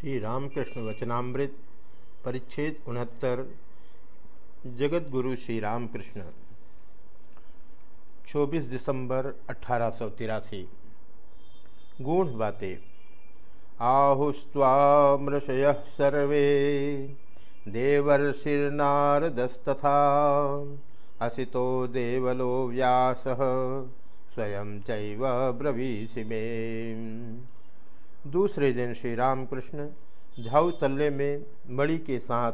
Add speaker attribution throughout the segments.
Speaker 1: श्री रामकृष्ण वचनामृत, परिच्छेद उनहत्तर जगत गुरु श्री रामकृष्ण 24 दिसंबर अठारह गूढ़ बातें। आहुस्वामृषय सर्वे देवर्षिर्नारदस्तथा असितो देवलो व्यास, स्वयं चैव ब्रवीषि में। दूसरे दिन श्री रामकृष्ण झाऊ तल्ले में मणि के साथ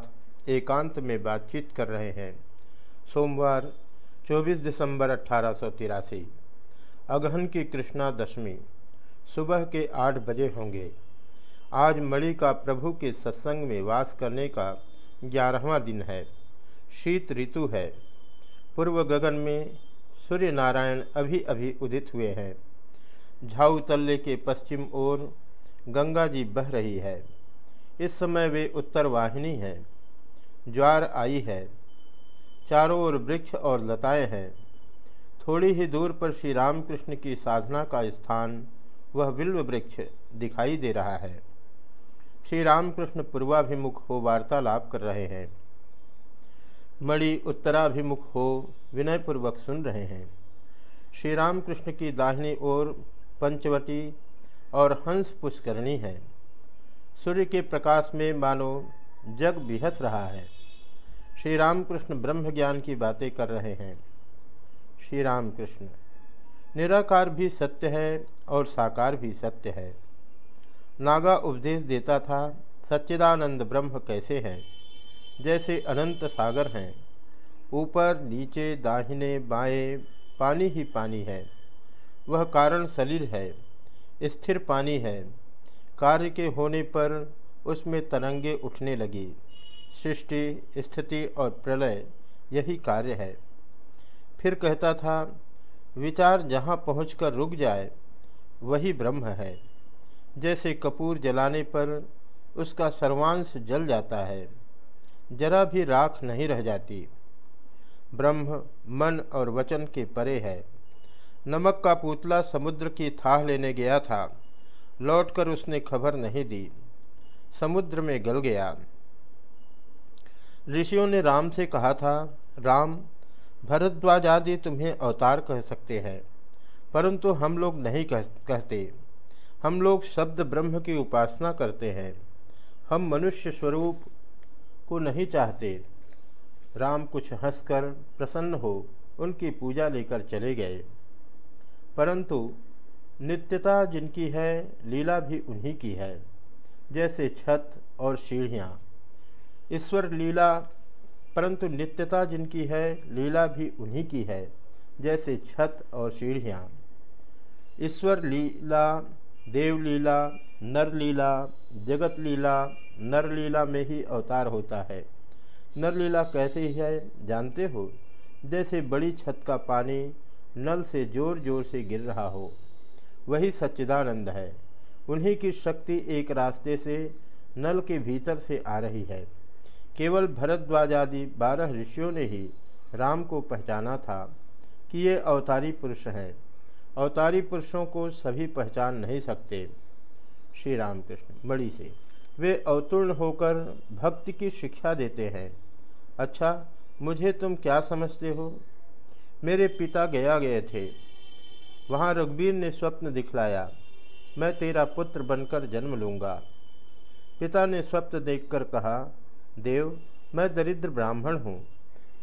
Speaker 1: एकांत में बातचीत कर रहे हैं। सोमवार 24 दिसंबर अठारह अगहन की कृष्णा दशमी, सुबह के आठ बजे होंगे। आज मणि का प्रभु के सत्संग में वास करने का ग्यारहवा दिन है। शीत ऋतु है। पूर्व गगन में सूर्य नारायण अभी अभी उदित हुए हैं। झाऊ तल्ले के पश्चिम ओर गंगा जी बह रही है। इस समय वे उत्तर वाहिनी है। ज्वार आई है। चारों ओर वृक्ष और लताएँ हैं। थोड़ी ही दूर पर श्री रामकृष्ण की साधना का स्थान, वह बिल्व वृक्ष दिखाई दे रहा है। श्री रामकृष्ण पूर्वाभिमुख हो वार्तालाप कर रहे हैं। मणि उत्तराभिमुख हो विनयपूर्वक सुन रहे हैं। श्री रामकृष्ण की दाहिनी ओर पंचवटी और हंस पुष्करणी है। सूर्य के प्रकाश में मानो जग बिहस रहा है। श्री रामकृष्ण ब्रह्म ज्ञान की बातें कर रहे हैं। श्री रामकृष्ण निराकार भी सत्य है और साकार भी सत्य है। नागा उपदेश देता था, सच्चिदानंद ब्रह्म कैसे हैं? जैसे अनंत सागर हैं। ऊपर, नीचे, दाहिने, बाएँ, पानी ही पानी है। वह कारण सलील है। स्थिर पानी है। कार्य के होने पर उसमें तरंगे उठने लगी। सृष्टि, स्थिति और प्रलय, यही कार्य है। फिर कहता था, विचार जहाँ पहुँच रुक जाए, वही ब्रह्म है। जैसे कपूर जलाने पर उसका सर्वांश जल जाता है, जरा भी राख नहीं रह जाती। ब्रह्म, मन और वचन के परे है। नमक का पुतला समुद्र की थाह लेने गया था। लौटकर उसने खबर नहीं दी। समुद्र में गल गया। ऋषियों ने राम से कहा था राम भरद्वाज आदि तुम्हें अवतार कह सकते हैं परंतु हम लोग नहीं कह, कहते। हम लोग शब्द ब्रह्म की उपासना करते हैं। हम मनुष्य स्वरूप को नहीं चाहते। राम कुछ हंसकर प्रसन्न हो उनकी पूजा लेकर चले गए। परंतु नित्यता जिनकी है, लीला भी उन्हीं की है, जैसे छत और सीढ़ियाँ। ईश्वर लीला, परंतु नित्यता जिनकी है, लीला भी उन्हीं की है, जैसे छत और सीढ़ियाँ। ईश्वर लीला देवलीला नरलीला जगत लीला नरलीला में ही अवतार होता है। नरलीला कैसे है, जानते हो? जैसे बड़ी छत का पानी नल से ज़ोर ज़ोर से गिर रहा हो। वही सच्चिदानंद है। उन्हीं की शक्ति एक रास्ते से नल के भीतर से आ रही है। केवल भरद्वाज आदि बारह ऋषियों ने ही राम को पहचाना था कि ये अवतारी पुरुष हैं। अवतारी पुरुषों को सभी पहचान नहीं सकते। श्री रामकृष्ण बड़ी से। वे अवतूर्ण होकर भक्ति की शिक्षा देते हैं। अच्छा मुझे तुम क्या समझते हो? मेरे पिता गया गए थे। वहाँ रघुवीर ने स्वप्न दिखलाया। मैं तेरा पुत्र बनकर जन्म लूँगा। पिता ने स्वप्न देखकर कहा, देव, मैं दरिद्र ब्राह्मण हूँ।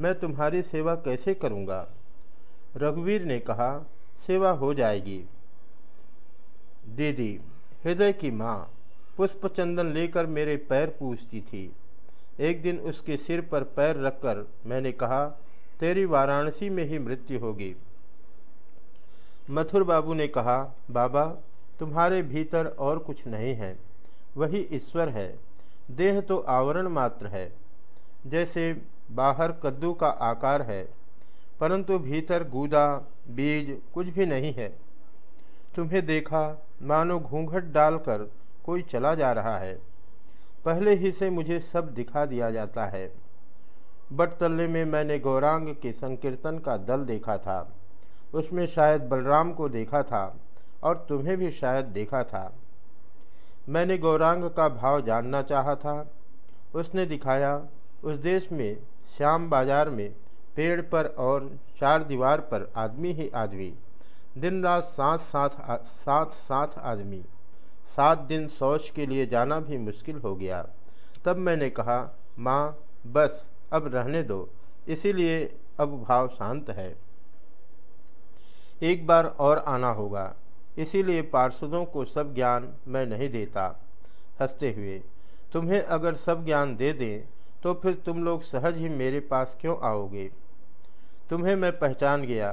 Speaker 1: मैं तुम्हारी सेवा कैसे करूँगा? रघुवीर ने कहा, सेवा हो जाएगी। दीदी, हृदय की माँ पुष्प चंदन लेकर मेरे पैर पूछती थी। एक दिन उसके सिर पर पैर रखकर मैंने कहा तेरी वाराणसी में ही मृत्यु होगी। मथुर बाबू ने कहा, बाबा, तुम्हारे भीतर और कुछ नहीं है, वही ईश्वर है। देह तो आवरण मात्र है, जैसे बाहर कद्दू का आकार है, परंतु भीतर गूदा, बीज कुछ भी नहीं है। तुम्हें देखा, मानो घूंघट डालकर कोई चला जा रहा है। पहले ही से मुझे सब दिखा दिया जाता है। बटतल्ले में मैंने गौरांग के संकीर्तन का दल देखा था। उसमें शायद बलराम को देखा था और तुम्हें भी शायद देखा था। मैंने गौरांग का भाव जानना चाहा था। उसने दिखाया, उस देश में, श्याम बाज़ार में, पेड़ पर और चार दीवार पर आदमी ही आदमी। दिन रात साथ साथ साथ साथ आदमी। सात दिन शौच के लिए जाना भी मुश्किल हो गया। तब मैंने कहा, माँ, बस। अब रहने दो। इसीलिए अब भाव शांत है। एक बार और आना होगा। इसीलिए पार्षदों को सब ज्ञान मैं नहीं देता। हँसते हुए, तुम्हें अगर सब ज्ञान दे दें तो फिर तुम लोग सहज ही मेरे पास क्यों आओगे? तुम्हें मैं पहचान गया।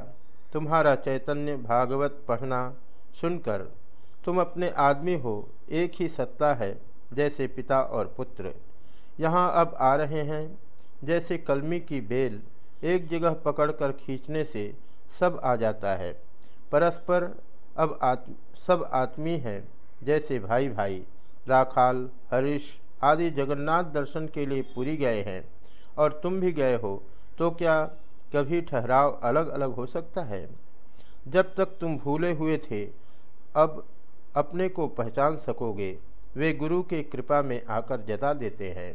Speaker 1: तुम्हारा चैतन्य भागवत पढ़ना सुनकर तुम अपने आदमी हो, एक ही सत्ता है, जैसे पिता और पुत्र। यहाँ अब आ रहे हैं जैसे कलमी की बेल एक जगह पकड़कर खींचने से सब आ जाता है। परस्पर अब आत्म सब आत्मी हैं, जैसे भाई भाई राखाल, हरीश आदि जगन्नाथ दर्शन के लिए पूरी गए हैं। और तुम भी गए हो तो क्या कभी ठहराव अलग अलग हो सकता है? जब तक तुम भूले हुए थे, अब अपने को पहचान सकोगे। वे गुरु के कृपा में आकर जता देते हैं।